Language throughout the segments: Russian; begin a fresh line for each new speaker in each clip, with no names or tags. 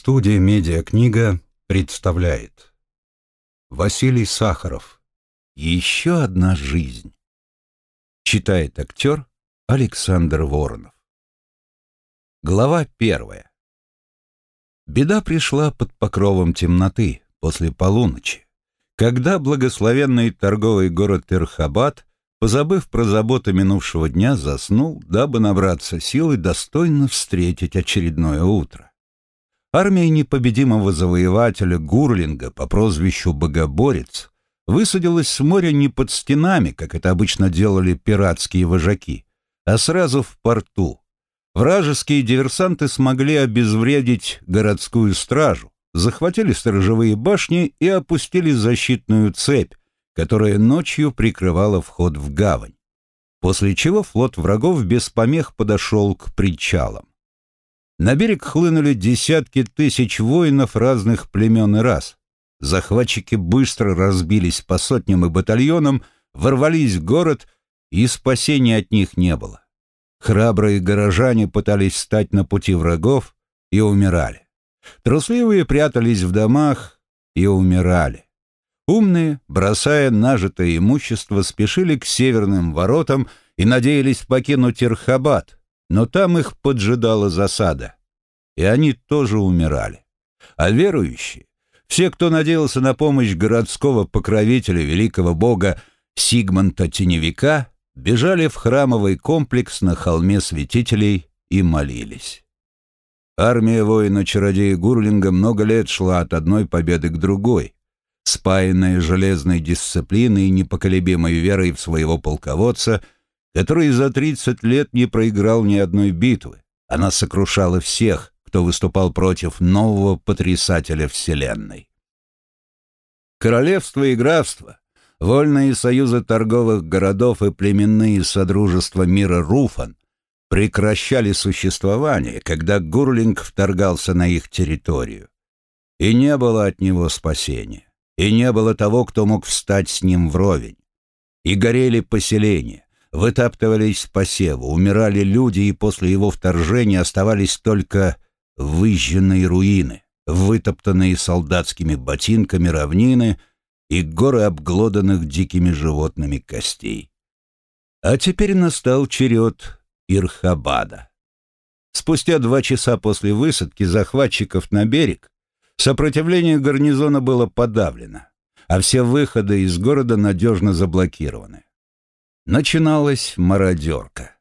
Студия «Медиакнига» представляет. Василий Сахаров. «Еще одна жизнь» Читает актер Александр Воронов. Глава первая. Беда пришла под покровом темноты после полуночи, когда благословенный торговый город Ирхабад, позабыв про заботы минувшего дня, заснул, дабы набраться сил и достойно встретить очередное утро. Армия непобедимого завоевателя Гурлинга по прозвищу Богоборец высадилась с моря не под стенами, как это обычно делали пиратские вожаки, а сразу в порту. Вражеские диверсанты смогли обезвредить городскую стражу, захватили сторожевые башни и опустили защитную цепь, которая ночью прикрывала вход в гавань. После чего флот врагов без помех подошел к причалам. На берег хлынули десятки тысяч воинов разных племен и рас. Захватчики быстро разбились по сотням и батальонам, ворвались в город, и спасения от них не было. Храбрые горожане пытались стать на пути врагов и умирали. Трусливые прятались в домах и умирали. Умные, бросая нажитое имущество, спешили к северным воротам и надеялись покинуть Ирхабад, но там их поджидала засада, и они тоже умирали. А верующие, все, кто надеялся на помощь городского покровителя великого бога Сигмонта Теневика, бежали в храмовый комплекс на холме святителей и молились. Армия воина-чародея Гурлинга много лет шла от одной победы к другой, спаянная железной дисциплиной и непоколебимой верой в своего полководца – который за 30 лет не проиграл ни одной битвы. Она сокрушала всех, кто выступал против нового потрясателя Вселенной. Королевство и графство, вольные союзы торговых городов и племенные содружества мира Руфан прекращали существование, когда Гурлинг вторгался на их территорию. И не было от него спасения, и не было того, кто мог встать с ним вровень. И горели поселения, вытаптывались посевы, умирали люди, и после его вторжения оставались только выжженные руины, вытоптанные солдатскими ботинками равнины и горы обглоданных дикими животными костей. А теперь настал черед Ирхабада. Спустя два часа после высадки захватчиков на берег сопротивление гарнизона было подавлено, а все выходы из города надежно заблокированы. Начиналась мародерка.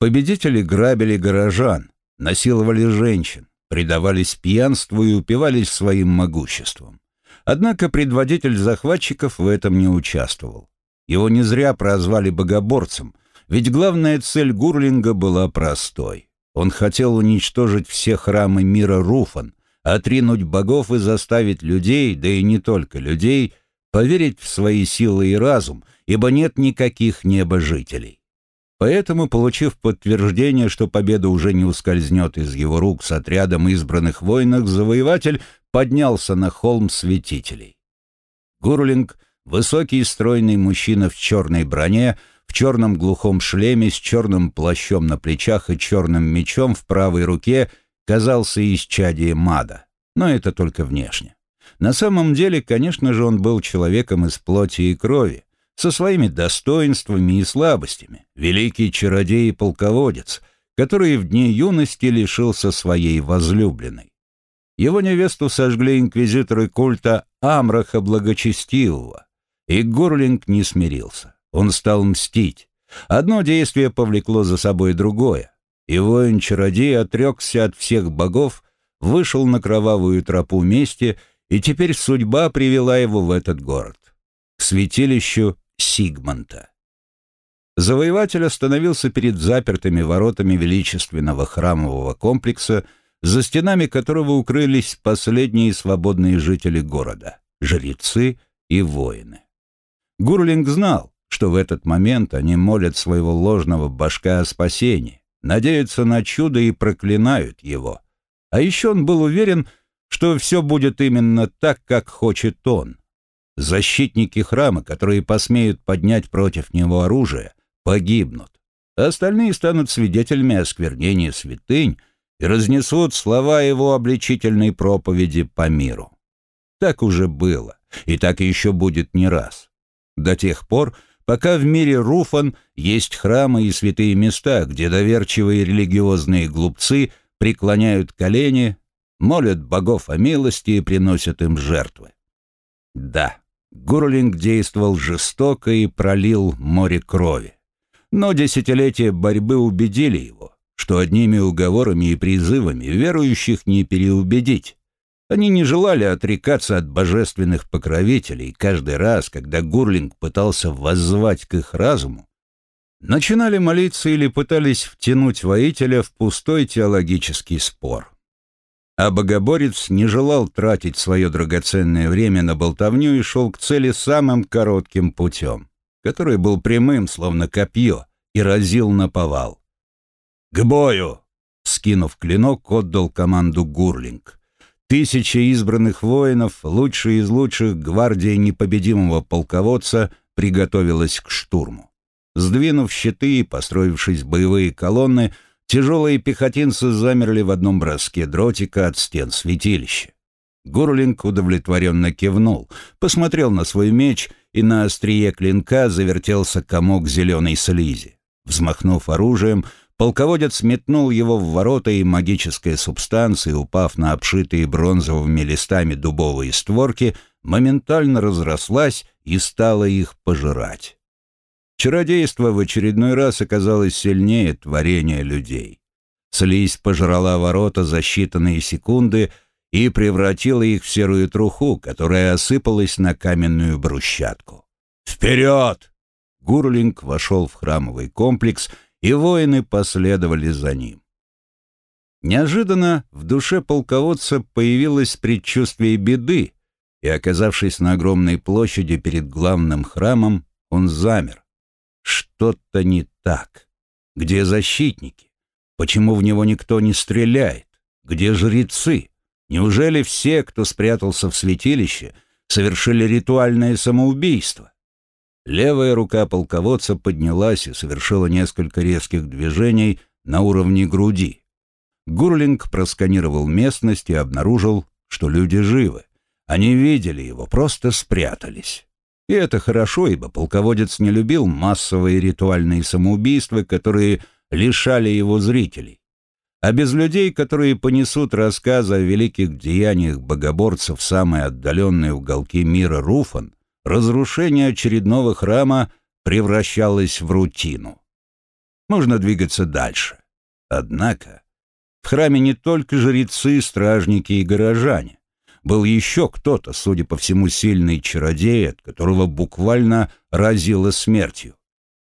Победители грабили горожан, насиловали женщин, предавались пьянству и упивались своим могуществом. Однако предводитель захватчиков в этом не участвовал. Его не зря прозвали богоборцем, ведь главная цель Гурлинга была простой. Он хотел уничтожить все храмы мира Руфан, отринуть богов и заставить людей, да и не только людей, поверить в свои силы и разум, ибо нет никаких небожителей. Поэтому, получив подтверждение, что победа уже не ускользнет из его рук с отрядом избранных воинов, завоеватель поднялся на холм святителей. Гурлинг, высокий и стройный мужчина в черной броне, в черном глухом шлеме с черным плащом на плечах и черным мечом в правой руке, казался исчадием мада, но это только внешне. На самом деле, конечно же, он был человеком из плоти и крови, со своими достоинствами и слабостями, великий чародей и полководец, который в дни юности лишился своей возлюбленной. Его невесту сожгли инквизиторы культа Амраха Благочестивого, и Гурлинг не смирился. Он стал мстить. Одно действие повлекло за собой другое, и воин-чародей отрекся от всех богов, вышел на кровавую тропу мести, и теперь судьба привела его в этот город, к святилищу Сигмонта. Завоеватель остановился перед запертыми воротами величественного храмового комплекса, за стенами которого укрылись последние свободные жители города — жрецы и воины. Гурлинг знал, что в этот момент они молят своего ложного башка о спасении, надеются на чудо и проклинают его. А еще он был уверен, что все будет именно так, как хочет он — Защитники храма, которые посмеют поднять против него оружие, погибнут. Остальные станут свидетелями осквернения святынь, и разнесут слова его обличительной проповеди по миру. Так уже было, и так еще будет не раз. До тех пор, пока в мире Руфан есть храмы и святые места, где доверчивые религиозные глупцы преклоняют колени, молят богов о милости и приносят им жертвы. Да, Гурлинг действовал жестоко и пролил море крови. Но десятилетия борьбы убедили его, что одними уговорами и призывами верующих не переубедить. Они не желали отрекаться от божественных покровителей каждый раз, когда Гурлинг пытался воззвать к их разуму, начинали молиться или пытались втянуть воителя в пустой теологический спор. А богоборец не желал тратить свое драгоценное время на болтовню и шел к цели самым коротким путем, который был прямым, словно копье, и разил на повал. «К бою!» — скинув клинок, отдал команду Гурлинг. Тысяча избранных воинов, лучшие из лучших гвардии непобедимого полководца, приготовилась к штурму. Сдвинув щиты и построившись боевые колонны, тяжелые пехотинцы замерли в одном броске дротика от стен святилища. Гурлинг удовлетворенно кивнул, посмотрел на свой меч, и на острие клинка завертелся комок зеленой слизи. Взмахнув оружием, Полководец метнул его в ворота, и магическая субстанция, упав на обшитые бронзовыми листами дубовые створки, моментально разрослась и стала их пожирать. Чародейство в очередной раз оказалось сильнее творения людей. Слизь пожрала ворота за считанные секунды и превратила их в серую труху, которая осыпалась на каменную брусчатку. «Вперед!» Гурлинг вошел в храмовый комплекс — и воины последовали за ним. Неожиданно в душе полководца появилось предчувствие беды, и, оказавшись на огромной площади перед главным храмом, он замер. Что-то не так. Где защитники? Почему в него никто не стреляет? Где жрецы? Неужели все, кто спрятался в святилище, совершили ритуальное самоубийство? Левая рука полководца поднялась и совершила несколько резких движений на уровне груди. Гурлинг просканировал местность и обнаружил, что люди живы. Они видели его, просто спрятались. И это хорошо, ибо полководец не любил массовые ритуальные самоубийства, которые лишали его зрителей. А без людей, которые понесут рассказы о великих деяниях богоборцев в самые отдаленные уголки мира Руфан, разрушение очередного храма превращалось в рутину. Можно двигаться дальше. Однако в храме не только жрецы, стражники и горожане. Был еще кто-то, судя по всему, сильный чародей, от которого буквально разило смертью.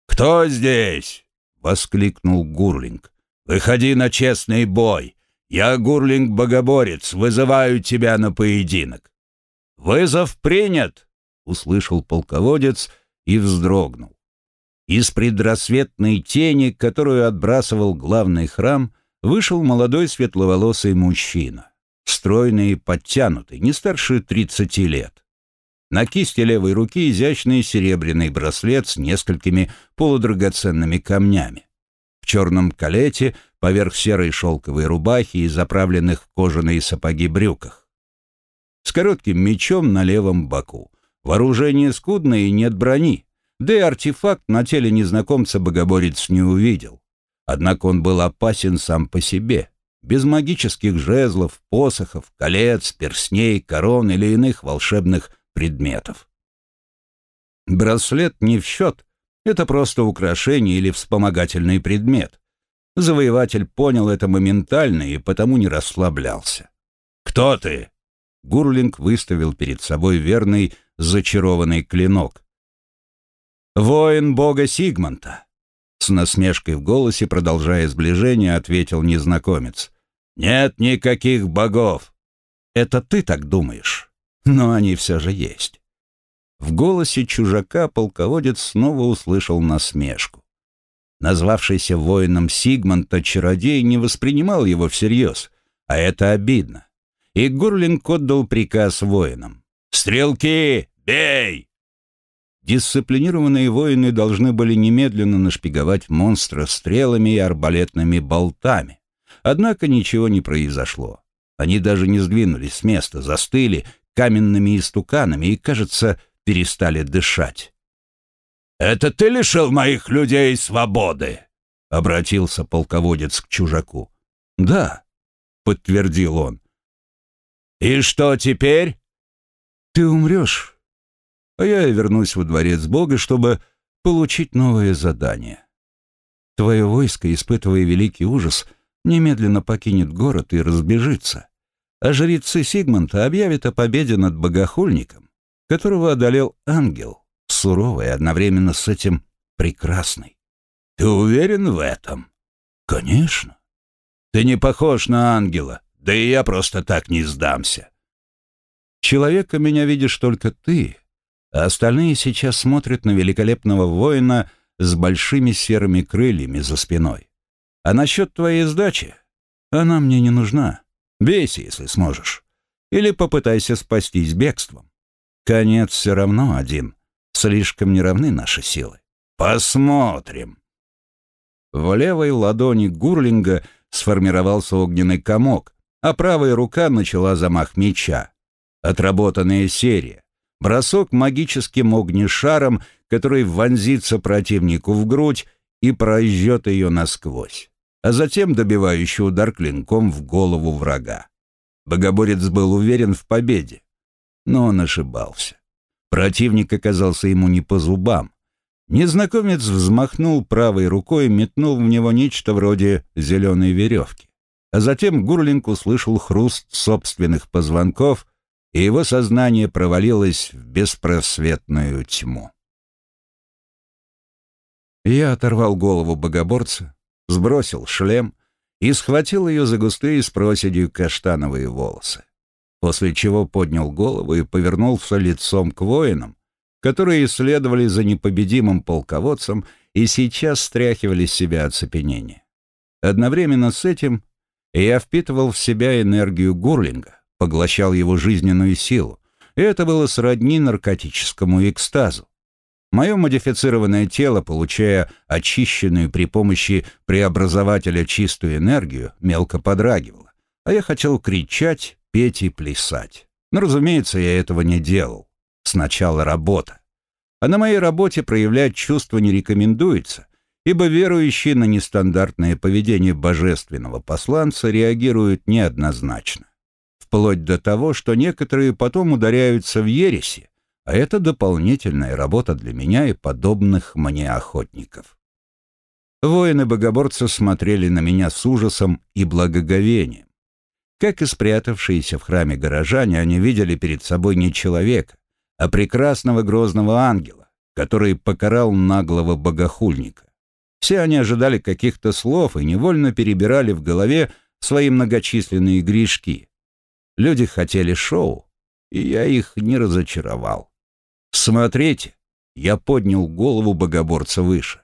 «Кто здесь?» — воскликнул Гурлинг. «Выходи на честный бой. Я, Гурлинг-богоборец, вызываю тебя на поединок». «Вызов принят!» — услышал полководец и вздрогнул. Из предрассветной тени, которую отбрасывал главный храм, вышел молодой светловолосый мужчина, стройный и подтянутый, не старше тридцати лет. На кисти левой руки изящный серебряный браслет с несколькими полудрагоценными камнями. В черном калете, поверх серой шелковой рубахи и заправленных кожаные сапоги брюках. С коротким мечом на левом боку. Вооружение скудное и нет брони, да и артефакт на теле незнакомца богоборец не увидел. Однако он был опасен сам по себе, без магических жезлов, посохов, колец, перстней, корон или иных волшебных предметов. Браслет не в счет, это просто украшение или вспомогательный предмет. Завоеватель понял это моментально и потому не расслаблялся. «Кто ты?» Гурлинг выставил перед собой верный зачарованный клинок. «Воин бога Сигмонта!» С насмешкой в голосе, продолжая сближение, ответил незнакомец. «Нет никаких богов!» «Это ты так думаешь, но они все же есть». В голосе чужака полководец снова услышал насмешку. Назвавшийся воином Сигмонта чародей не воспринимал его всерьез, а это обидно. И Гурлинг отдал приказ воинам. «Стрелки! Бей!» Дисциплинированные воины должны были немедленно нашпиговать монстра стрелами и арбалетными болтами, Однако ничего не произошло. Они даже не сдвинулись с места, застыли каменными истуканами и, кажется, перестали дышать. «Это ты лишил моих людей свободы?» — обратился полководец к чужаку. «Да», — подтвердил он. «И что теперь?» «Ты умрешь, а я вернусь во дворец Бога, чтобы получить новое задание. Твое войско, испытывая великий ужас, немедленно покинет город и разбежится, а жрецы Сигмунта объявят о победе над богохульником, которого одолел ангел, суровый, одновременно с этим прекрасный. Ты уверен в этом? Конечно. Ты не похож на ангела, да и я просто так не сдамся. Человека меня видишь только ты, а остальные сейчас смотрят на великолепного воина с большими серыми крыльями за спиной. А насчет твоей сдачи? Она мне не нужна. Бейся, если сможешь. Или попытайся спастись бегством. Конец все равно один. Слишком неравны наши силы. Посмотрим. В левой ладони Гурлинга сформировался огненный комок, а правая рука начала замах меча. Отработанная серия. Бросок магическим огнешаром, который вонзится противнику в грудь и прожжет ее насквозь, а затем добивающий удар клинком в голову врага. Богоборец был уверен в победе, но он ошибался. Противник оказался ему не по зубам. Незнакомец взмахнул правой рукой и метнул в него нечто вроде зеленой веревки. А затем Гурлинг услышал хруст собственных позвонков, и его сознание провалилось в беспросветную тьму. Я оторвал голову богоборца, сбросил шлем и схватил ее за густые с проседью каштановые волосы, после чего поднял голову и повернулся лицом к воинам, которые исследовали за непобедимым полководцем и сейчас стряхивали с себя оцепенение. Одновременно с этим я впитывал в себя энергию Гурлинга, поглощал его жизненную силу, и это было сродни наркотическому экстазу. Мое модифицированное тело, получая очищенную при помощи преобразователя чистую энергию, мелко подрагивало, а я хотел кричать, петь и плясать. Но, разумеется, я этого не делал. Сначала работа. А на моей работе проявлять чувства не рекомендуется, ибо верующие на нестандартное поведение божественного посланца реагируют неоднозначно. Вплоть до того, что некоторые потом ударяются в ереси, а это дополнительная работа для меня и подобных мне охотников. Воины-богоборцы смотрели на меня с ужасом и благоговением. Как и спрятавшиеся в храме горожане, они видели перед собой не человека, а прекрасного грозного ангела, который покарал наглого богохульника. Все они ожидали каких-то слов и невольно перебирали в голове свои многочисленные грешки. Люди хотели шоу, и я их не разочаровал. Смотрите, я поднял голову богоборца выше.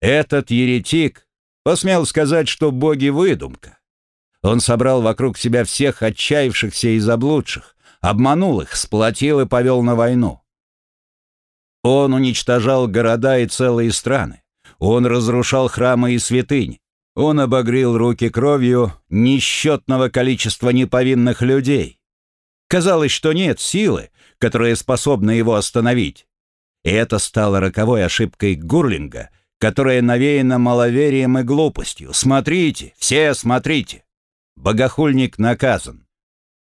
Этот еретик посмел сказать, что боги — выдумка. Он собрал вокруг себя всех отчаявшихся и заблудших, обманул их, сплотил и повел на войну. Он уничтожал города и целые страны. Он разрушал храмы и святыни. Он обогрел руки кровью несчетного количества неповинных людей. Казалось, что нет силы, которая способна его остановить. И это стало роковой ошибкой Гурлинга, которая навеяна маловерием и глупостью. Смотрите, все смотрите. Богохульник наказан.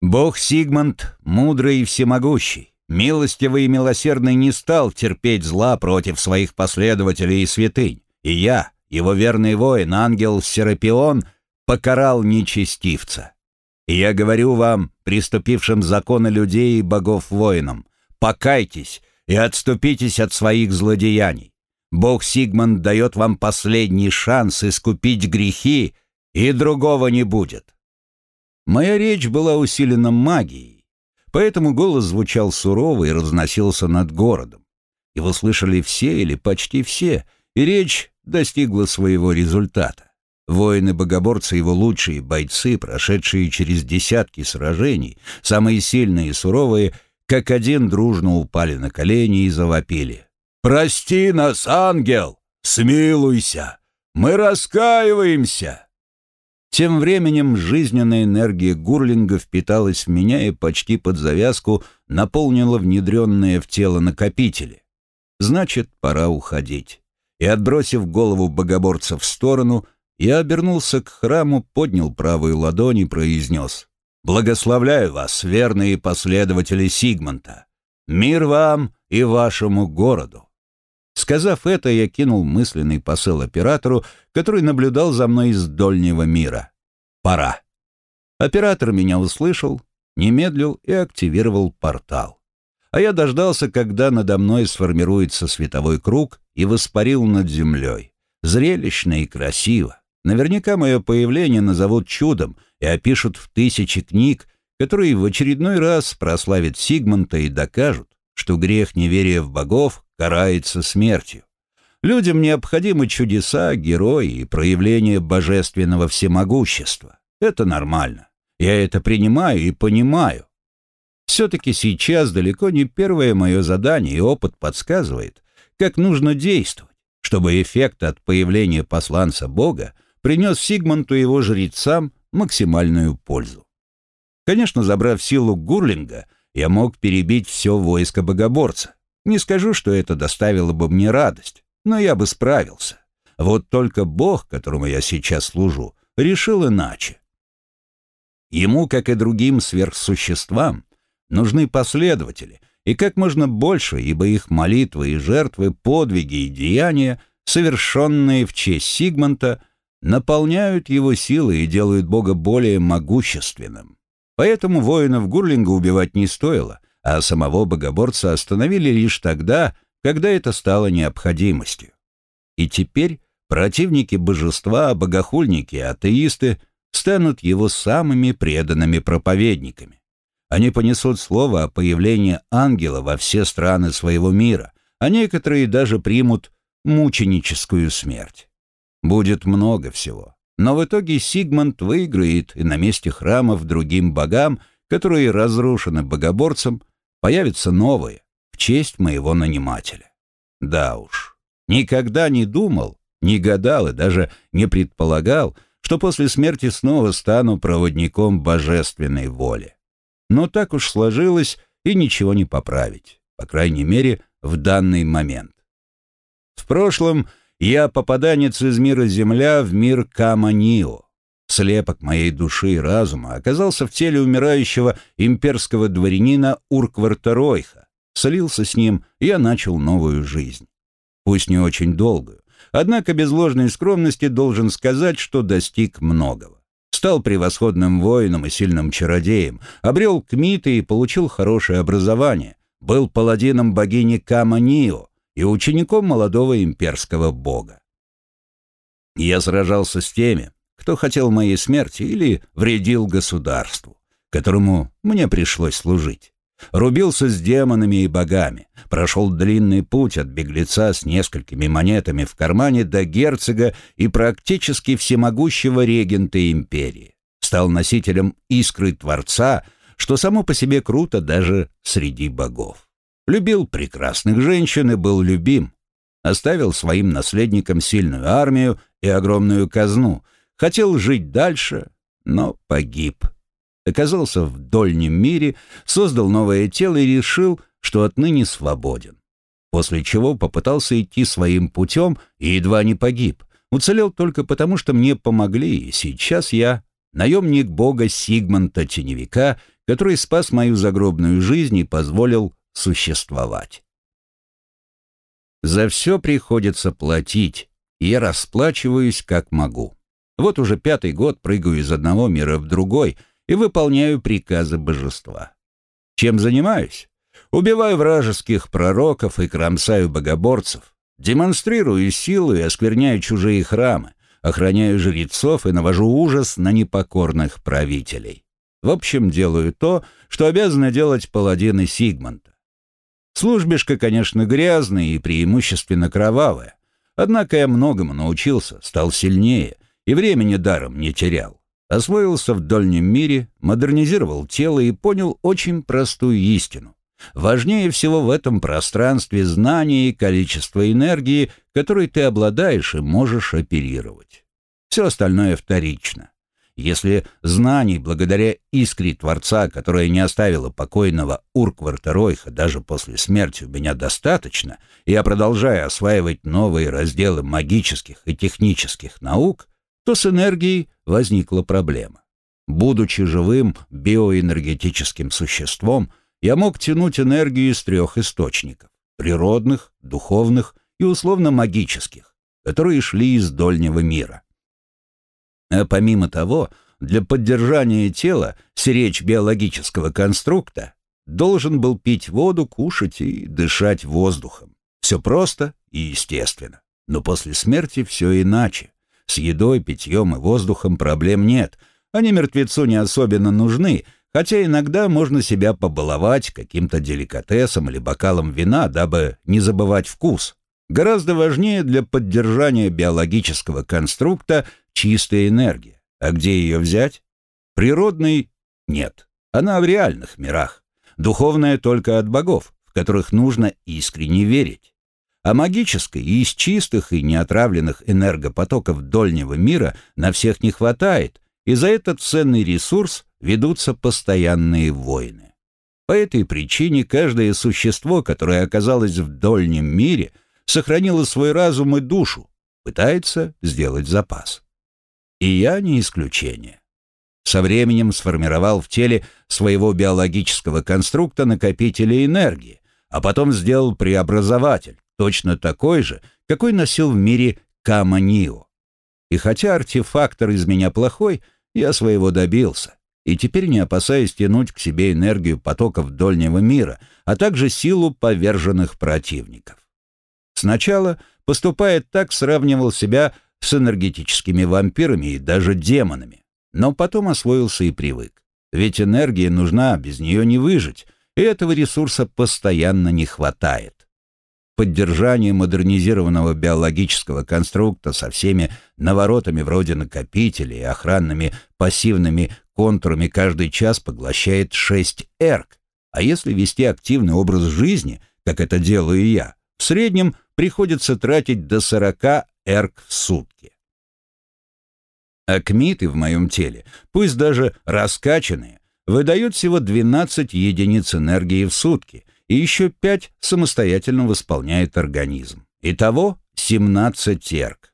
Бог Сигмунд, мудрый и всемогущий, милостивый и милосердный не стал терпеть зла против своих последователей и святынь, и я, его верный воин, ангел Серапион, покарал нечестивца. И я говорю вам, приступившим законы людей и богов воинам, покайтесь и отступитесь от своих злодеяний. Бог Сигмунд дает вам последний шанс искупить грехи, и другого не будет. Моя речь была усилена магией, Поэтому голос звучал сурово и разносился над городом. Его слышали все или почти все, и речь достигла своего результата. Воины-богоборцы его лучшие бойцы, прошедшие через десятки сражений, самые сильные и суровые, как один дружно упали на колени и завопили. «Прости нас, ангел! Смилуйся! Мы раскаиваемся!» Тем временем жизненная энергия Гурлинга впиталась в меня и почти под завязку наполнила внедренные в тело накопители. Значит, пора уходить. И, отбросив голову богоборца в сторону, я обернулся к храму, поднял правую ладонь и произнес «Благословляю вас, верные последователи Сигмонта! Мир вам и вашему городу!» Сказав это, я кинул мысленный посыл оператору, который наблюдал за мной из дольнего мира. «Пора». Оператор меня услышал, немедлил и активировал портал. А я дождался, когда надо мной сформируется световой круг и воспарил над землей. Зрелищно и красиво. Наверняка мое появление назовут чудом и опишут в тысячи книг, которые в очередной раз прославят Сигмунта и докажут, что грех неверия в богов карается смертью. Людям необходимы чудеса, герои и проявления божественного всемогущества. Это нормально. Я это принимаю и понимаю. Все-таки сейчас далеко не первое мое задание, и опыт подсказывает, как нужно действовать, чтобы эффект от появления посланца Бога принес Сигмунту и его жрецам максимальную пользу. Конечно, забрав силу Гурлинга, я мог перебить все войско богоборца. Не скажу, что это доставило бы мне радость, но я бы справился. Вот только Бог, которому я сейчас служу, решил иначе. Ему, как и другим сверхсуществам, нужны последователи, и как можно больше, ибо их молитвы и жертвы, подвиги и деяния, совершенные в честь Сигмонта, наполняют его силой и делают Бога более могущественным. Поэтому воинов Гурлинга убивать не стоило, а самого богоборца остановили лишь тогда, когда это стало необходимостью. И теперь противники божества, богохульники атеисты станут его самыми преданными проповедниками. Они понесут слово о появлении ангела во все страны своего мира, а некоторые даже примут мученическую смерть. Будет много всего. Но в итоге Сигмунд выиграет, и на месте храмов другим богам, которые разрушены богоборцем, появятся новые, в честь моего нанимателя. Да уж, никогда не думал, не гадал и даже не предполагал, что после смерти снова стану проводником божественной воли. Но так уж сложилось, и ничего не поправить, по крайней мере, в данный момент. В прошлом я попаданец из мира Земля в мир Каманио. Слепок моей души и разума оказался в теле умирающего имперского дворянина Уркварта Ройха. Слился с ним, я начал новую жизнь. Пусть не очень долгую, однако без ложной скромности должен сказать, что достиг многого. Стал превосходным воином и сильным чародеем, обрел кмиты и получил хорошее образование, был паладином богини Каманио, и учеником молодого имперского бога. Я сражался с теми, кто хотел моей смерти или вредил государству, которому мне пришлось служить. Рубился с демонами и богами, прошел длинный путь от беглеца с несколькими монетами в кармане до герцога и практически всемогущего регента империи. Стал носителем искры Творца, что само по себе круто даже среди богов. Любил прекрасных женщин и был любим. Оставил своим наследникам сильную армию и огромную казну. Хотел жить дальше, но погиб. Оказался в дольнем мире, создал новое тело и решил, что отныне свободен. После чего попытался идти своим путем и едва не погиб. Уцелел только потому, что мне помогли, и сейчас я наемник бога Сигмонта Теневика, который спас мою загробную жизнь и позволил существовать. За все приходится платить, и я расплачиваюсь как могу. Вот уже пятый год прыгаю из одного мира в другой и выполняю приказы божества. Чем занимаюсь? Убиваю вражеских пророков и кромсаю богоборцев, демонстрирую силу и оскверняю чужие храмы, охраняю жрецов и навожу ужас на непокорных правителей. В общем, делаю то, что обязаны делать паладины Сигмонта. Службишка, конечно, грязная и преимущественно кровавая. Однако я многому научился, стал сильнее и времени даром не терял. Освоился в дольнем мире, модернизировал тело и понял очень простую истину. Важнее всего в этом пространстве знания и количество энергии, которой ты обладаешь и можешь оперировать. Все остальное вторично. Если знаний благодаря искре Творца, которая не оставила покойного Уркварта Ройха даже после смерти у меня достаточно, я продолжаю осваивать новые разделы магических и технических наук, то с энергией возникла проблема. Будучи живым биоэнергетическим существом, я мог тянуть энергию из трех источников – природных, духовных и условно-магических, которые шли из дольнего мира. А помимо того, для поддержания тела сиречь биологического конструкта должен был пить воду, кушать и дышать воздухом. Все просто и естественно. Но после смерти все иначе. С едой, питьем и воздухом проблем нет. Они мертвецу не особенно нужны, хотя иногда можно себя побаловать каким-то деликатесом или бокалом вина, дабы не забывать вкус. Гораздо важнее для поддержания биологического конструкта чистая энергия. А где ее взять? Природной нет. Она в реальных мирах. Духовная только от богов, в которых нужно искренне верить. А магической и из чистых и неотравленных энергопотоков дольнего мира на всех не хватает, и за этот ценный ресурс ведутся постоянные войны. По этой причине каждое существо, которое оказалось в дольнем мире, сохранило свой разум и душу, пытается сделать запас. И я не исключение. Со временем сформировал в теле своего биологического конструкта накопителя энергии, а потом сделал преобразователь, точно такой же, какой носил в мире Каманио. И хотя артефактор из меня плохой, я своего добился, и теперь не опасаюсь тянуть к себе энергию потоков дольнего мира, а также силу поверженных противников. Сначала, поступая так, сравнивал себя с энергетическими вампирами и даже демонами. Но потом освоился и привык. Ведь энергия нужна, без нее не выжить, и этого ресурса постоянно не хватает. Поддержание модернизированного биологического конструкта со всеми наворотами вроде накопителей и охранными пассивными контурами каждый час поглощает 6 эрк, а если вести активный образ жизни, как это делаю я, в среднем приходится тратить до 40 эрк в сутки. Акмиты в моем теле, пусть даже раскачанные, выдают всего 12 единиц энергии в сутки, и еще 5 самостоятельно восполняет организм. Итого 17 эрк.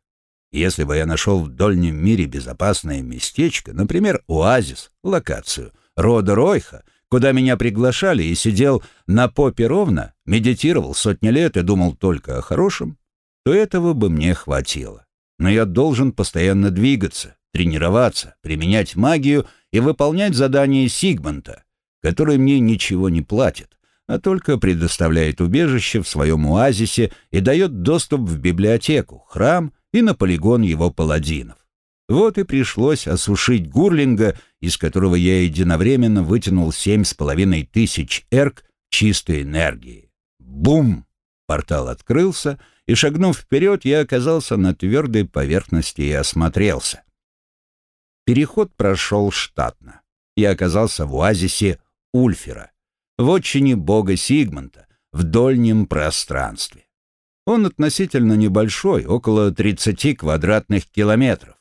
Если бы я нашел в дольнем мире безопасное местечко, например, оазис, локацию, рода Ройха, куда меня приглашали и сидел на попе ровно, медитировал сотни лет и думал только о хорошем, то этого бы мне хватило. Но я должен постоянно двигаться, тренироваться, применять магию и выполнять задания Сигмонта, который мне ничего не платит, а только предоставляет убежище в своем оазисе и дает доступ в библиотеку, храм и на полигон его паладинов. Вот и пришлось осушить Гурлинга, из которого я единовременно вытянул семь с половиной тысяч эрк чистой энергии. Бум! Портал открылся, и, шагнув вперед, я оказался на твердой поверхности и осмотрелся. Переход прошел штатно. Я оказался в оазисе Ульфера, в отчине бога Сигмонта, в дольнем пространстве. Он относительно небольшой, около 30 квадратных километров.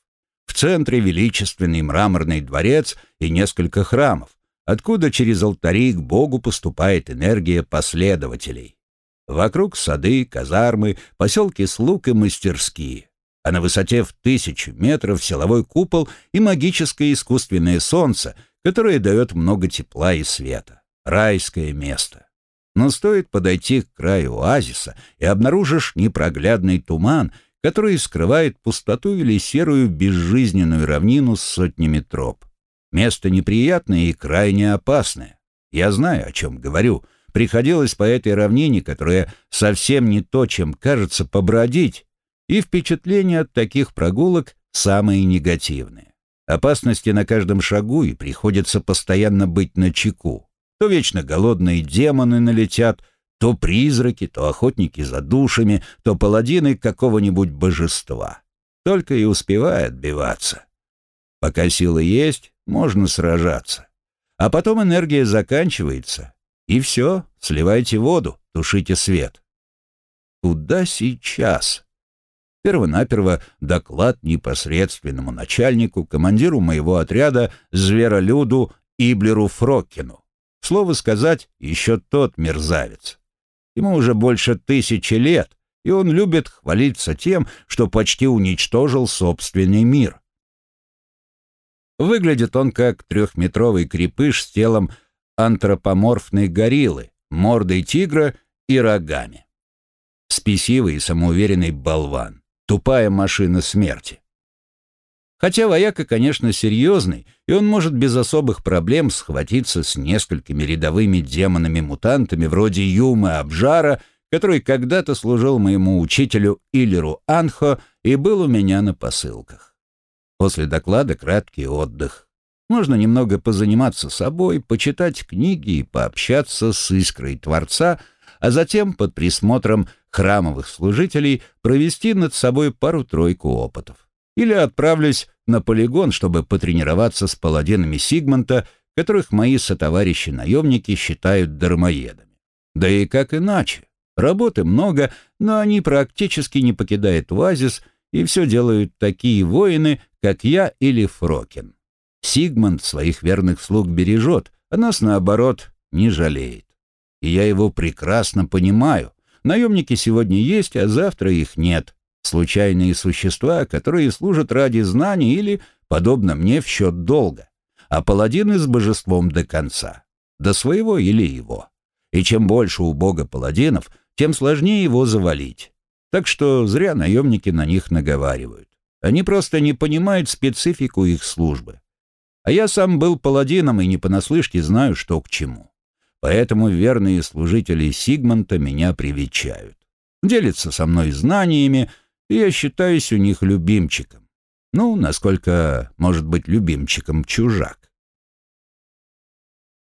В центре величественный мраморный дворец и несколько храмов, откуда через алтари к богу поступает энергия последователей. Вокруг сады, казармы, поселки слуг и мастерские. А на высоте в тысячу метров силовой купол и магическое искусственное солнце, которое дает много тепла и света. Райское место. Но стоит подойти к краю оазиса, и обнаружишь непроглядный туман, который скрывает пустоту или серую безжизненную равнину с сотнями троп. Место неприятное и крайне опасное. Я знаю, о чем говорю — Приходилось по этой равнине, которая совсем не то, чем кажется, побродить, и впечатления от таких прогулок самые негативные. Опасности на каждом шагу, и приходится постоянно быть на чеку. То вечно голодные демоны налетят, то призраки, то охотники за душами, то паладины какого-нибудь божества. Только и успевай отбиваться. Пока силы есть, можно сражаться. А потом энергия заканчивается, и все, сливайте воду, тушите свет. Куда сейчас? Первонаперво доклад непосредственному начальнику, командиру моего отряда, зверолюду Иблеру Фроккину. Слово сказать, еще тот мерзавец. Ему уже больше тысячи лет, и он любит хвалиться тем, что почти уничтожил собственный мир. Выглядит он как трехметровый крепыш с телом антропоморфной гориллы, мордой тигра и рогами. Спесивый и самоуверенный болван, тупая машина смерти. Хотя вояка, конечно, серьезный, и он может без особых проблем схватиться с несколькими рядовыми демонами-мутантами вроде Юмы Абжара, который когда-то служил моему учителю Иллеру Анхо и был у меня на посылках. После доклада краткий отдых. Можно немного позаниматься собой, почитать книги и пообщаться с искрой Творца, а затем под присмотром храмовых служителей провести над собой пару-тройку опытов. Или отправлюсь на полигон, чтобы потренироваться с паладинами Сигмонта, которых мои сотоварищи-наемники считают дармоедами. Да и как иначе? Работы много, но они практически не покидают оазис, и все делают такие воины, как я или Фрокин. Сигмунд своих верных слуг бережет, а нас, наоборот, не жалеет. И я его прекрасно понимаю. Наемники сегодня есть, а завтра их нет случайные существа, которые служат ради знаний или, подобно мне, в счет долга, а паладины с божеством до конца, до своего или его. И чем больше у бога паладинов, тем сложнее его завалить. Так что зря наемники на них наговаривают. Они просто не понимают специфику их службы. А я сам был паладином и не понаслышке знаю, что к чему. Поэтому верные служители Сигмонта меня привечают. Делятся со мной знаниями, и я считаюсь у них любимчиком. Ну, насколько может быть любимчиком чужак.